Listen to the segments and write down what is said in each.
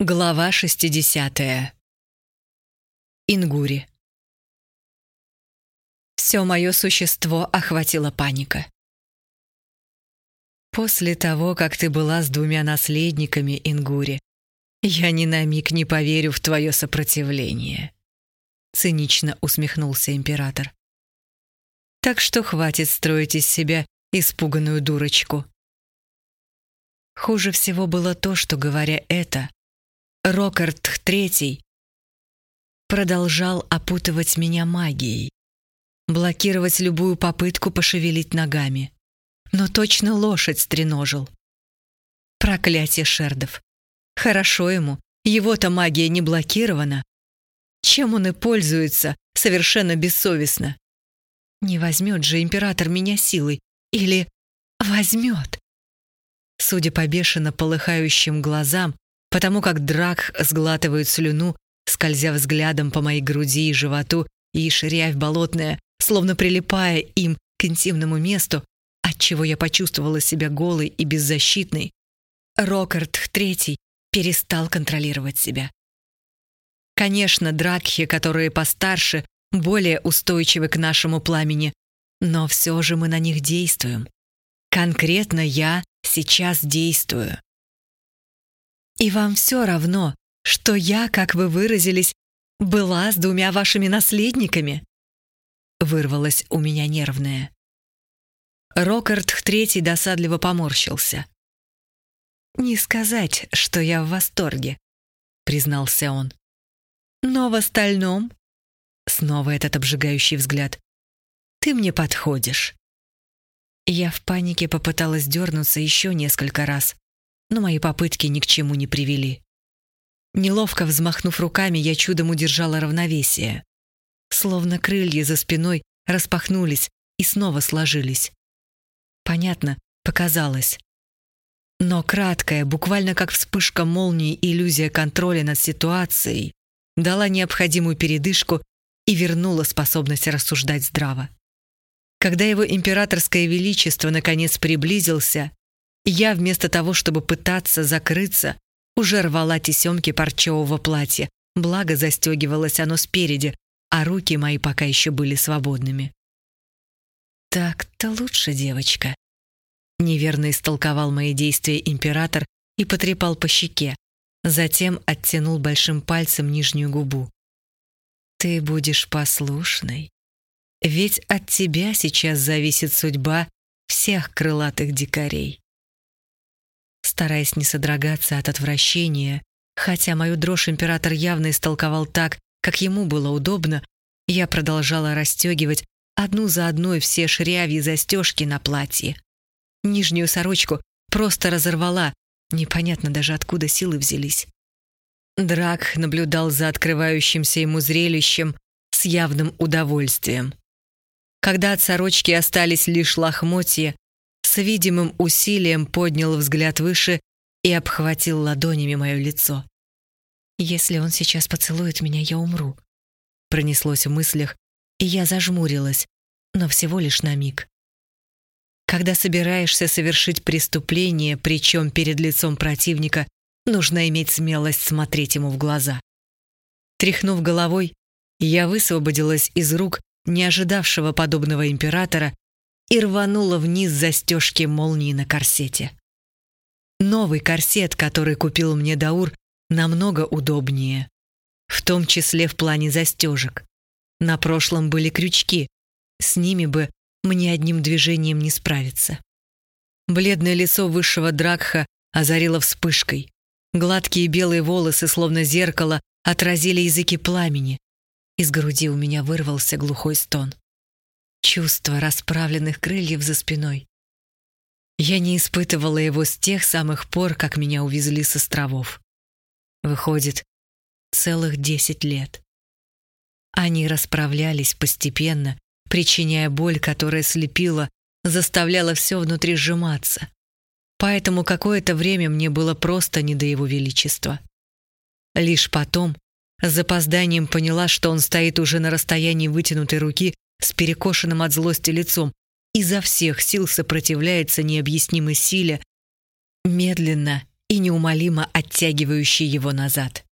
Глава 60. Ингури. Все мое существо охватила паника. После того, как ты была с двумя наследниками, Ингури, я ни на миг не поверю в твое сопротивление. Цинично усмехнулся император. Так что хватит строить из себя испуганную дурочку. Хуже всего было то, что, говоря это, Рокард III продолжал опутывать меня магией, блокировать любую попытку пошевелить ногами. Но точно лошадь стреножил. Проклятие шердов. Хорошо ему, его-то магия не блокирована. Чем он и пользуется, совершенно бессовестно. Не возьмет же император меня силой. Или возьмет. Судя по бешено полыхающим глазам, потому как Драк сглатывает слюну, скользя взглядом по моей груди и животу, и ширявь болотная, словно прилипая им к интимному месту, отчего я почувствовала себя голой и беззащитной, Рокард Третий перестал контролировать себя. Конечно, дракхи, которые постарше, более устойчивы к нашему пламени, но все же мы на них действуем. Конкретно я сейчас действую. И вам все равно, что я, как вы выразились, была с двумя вашими наследниками?» Вырвалась у меня нервная. Рокард третий досадливо поморщился. «Не сказать, что я в восторге», — признался он. «Но в остальном...» Снова этот обжигающий взгляд. «Ты мне подходишь». Я в панике попыталась дернуться еще несколько раз, но мои попытки ни к чему не привели. Неловко взмахнув руками, я чудом удержала равновесие. Словно крылья за спиной распахнулись и снова сложились. Понятно, показалось. Но краткая, буквально как вспышка молнии иллюзия контроля над ситуацией дала необходимую передышку и вернула способность рассуждать здраво. Когда его императорское величество наконец приблизился, я вместо того, чтобы пытаться закрыться, уже рвала тесемки парчевого платья, благо застегивалось оно спереди, а руки мои пока еще были свободными. «Так-то лучше, девочка», — неверно истолковал мои действия император и потрепал по щеке, затем оттянул большим пальцем нижнюю губу. «Ты будешь послушной, ведь от тебя сейчас зависит судьба всех крылатых дикарей стараясь не содрогаться от отвращения, хотя мою дрожь император явно истолковал так, как ему было удобно, я продолжала расстегивать одну за одной все шряви и застежки на платье. Нижнюю сорочку просто разорвала, непонятно даже откуда силы взялись. Драк наблюдал за открывающимся ему зрелищем с явным удовольствием. Когда от сорочки остались лишь лохмотья, с видимым усилием поднял взгляд выше и обхватил ладонями мое лицо. «Если он сейчас поцелует меня, я умру», — пронеслось в мыслях, и я зажмурилась, но всего лишь на миг. Когда собираешься совершить преступление, причем перед лицом противника, нужно иметь смелость смотреть ему в глаза. Тряхнув головой, я высвободилась из рук не ожидавшего подобного императора и рванула вниз застежки молнии на корсете. Новый корсет, который купил мне Даур, намного удобнее. В том числе в плане застежек. На прошлом были крючки. С ними бы мне одним движением не справиться. Бледное лицо высшего Дракха озарило вспышкой. Гладкие белые волосы, словно зеркало, отразили языки пламени. Из груди у меня вырвался глухой стон чувство расправленных крыльев за спиной. Я не испытывала его с тех самых пор, как меня увезли с островов. Выходит, целых десять лет. Они расправлялись постепенно, причиняя боль, которая слепила, заставляла все внутри сжиматься. Поэтому какое-то время мне было просто не до его величества. Лишь потом, с запозданием поняла, что он стоит уже на расстоянии вытянутой руки с перекошенным от злости лицом, изо всех сил сопротивляется необъяснимой силе, медленно и неумолимо оттягивающий его назад.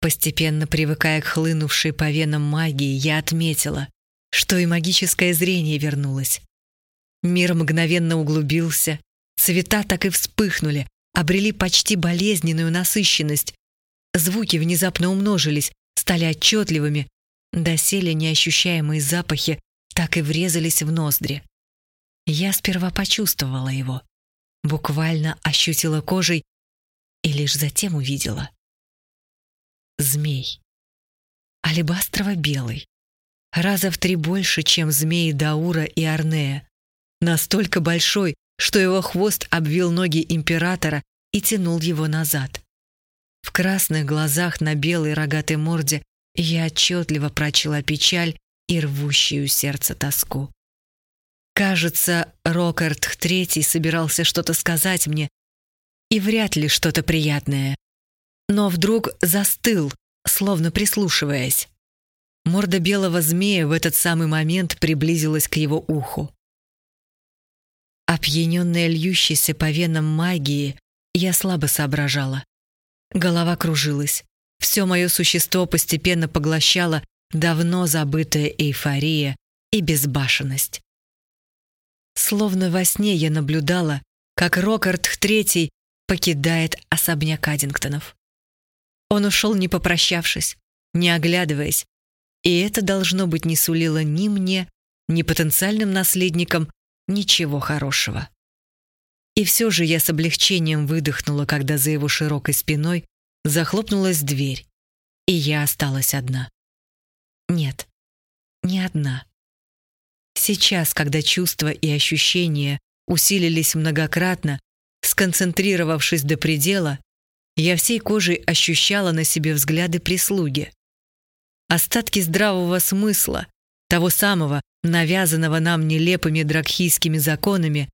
Постепенно привыкая к хлынувшей по венам магии, я отметила, что и магическое зрение вернулось. Мир мгновенно углубился, цвета так и вспыхнули, обрели почти болезненную насыщенность. Звуки внезапно умножились, стали отчетливыми, доселе неощущаемые запахи так и врезались в ноздри. Я сперва почувствовала его, буквально ощутила кожей и лишь затем увидела. Змей. Алебастрово-белый. Раза в три больше, чем змеи Даура и Арнея. Настолько большой, что его хвост обвил ноги императора и тянул его назад. В красных глазах на белой рогатой морде я отчетливо прочла печаль и рвущую сердце тоску. Кажется, Рокард Третий собирался что-то сказать мне, и вряд ли что-то приятное. Но вдруг застыл, словно прислушиваясь. Морда белого змея в этот самый момент приблизилась к его уху. Опьяненная льющейся по венам магии, я слабо соображала. Голова кружилась. Все мое существо постепенно поглощало давно забытая эйфория и безбашенность. Словно во сне я наблюдала, как Рокард III покидает особняк Аддингтонов. Он ушел, не попрощавшись, не оглядываясь, и это, должно быть, не сулило ни мне, ни потенциальным наследникам ничего хорошего. И все же я с облегчением выдохнула, когда за его широкой спиной захлопнулась дверь, и я осталась одна. Нет, не одна. Сейчас, когда чувства и ощущения усилились многократно, сконцентрировавшись до предела, я всей кожей ощущала на себе взгляды прислуги. Остатки здравого смысла, того самого, навязанного нам нелепыми дракхийскими законами,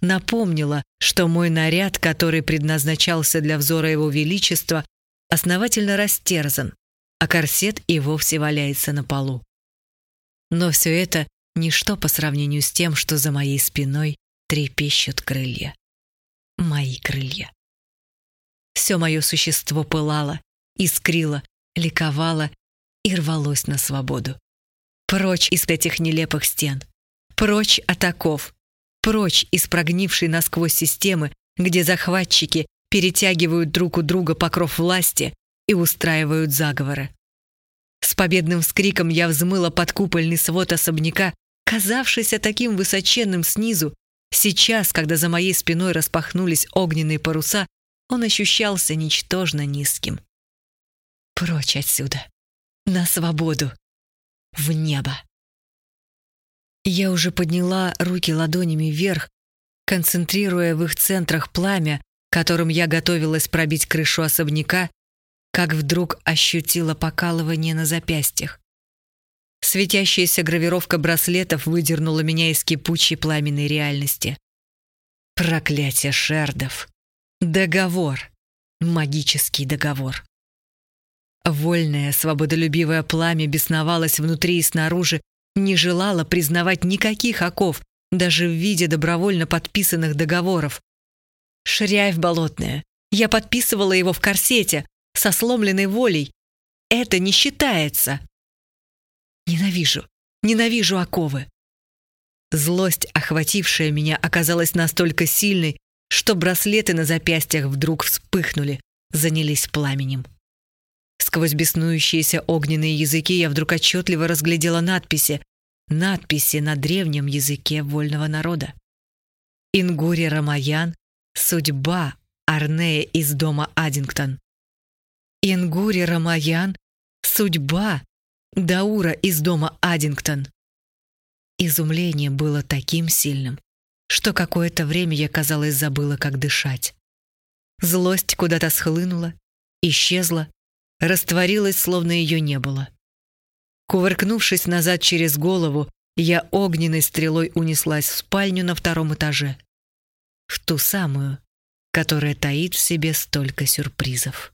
напомнила, что мой наряд, который предназначался для взора его величества, основательно растерзан, а корсет и вовсе валяется на полу. Но все это Ничто по сравнению с тем, что за моей спиной трепещут крылья. Мои крылья. Все мое существо пылало, искрило, ликовало и рвалось на свободу. Прочь из этих нелепых стен. Прочь от оков. Прочь из прогнившей насквозь системы, где захватчики перетягивают друг у друга покров власти и устраивают заговоры. С победным вскриком я взмыла под купольный свод особняка казавшийся таким высоченным снизу, сейчас, когда за моей спиной распахнулись огненные паруса, он ощущался ничтожно низким. Прочь отсюда, на свободу, в небо. Я уже подняла руки ладонями вверх, концентрируя в их центрах пламя, которым я готовилась пробить крышу особняка, как вдруг ощутила покалывание на запястьях. Светящаяся гравировка браслетов выдернула меня из кипучей пламенной реальности. Проклятие шердов. Договор. Магический договор. Вольное, свободолюбивое пламя бесновалось внутри и снаружи, не желало признавать никаких оков, даже в виде добровольно подписанных договоров. Шряев болотная. Я подписывала его в корсете, со сломленной волей. Это не считается. Ненавижу, ненавижу оковы. Злость, охватившая меня, оказалась настолько сильной, что браслеты на запястьях вдруг вспыхнули, занялись пламенем. Сквозь беснующиеся огненные языки я вдруг отчетливо разглядела надписи. Надписи на древнем языке вольного народа. Ингури Рамаян, судьба Арнея из дома Аддингтон. Ингури Рамаян, судьба Даура из дома Аддингтон. Изумление было таким сильным, что какое-то время я, казалось, забыла, как дышать. Злость куда-то схлынула, исчезла, растворилась, словно ее не было. Кувыркнувшись назад через голову, я огненной стрелой унеслась в спальню на втором этаже. В ту самую, которая таит в себе столько сюрпризов.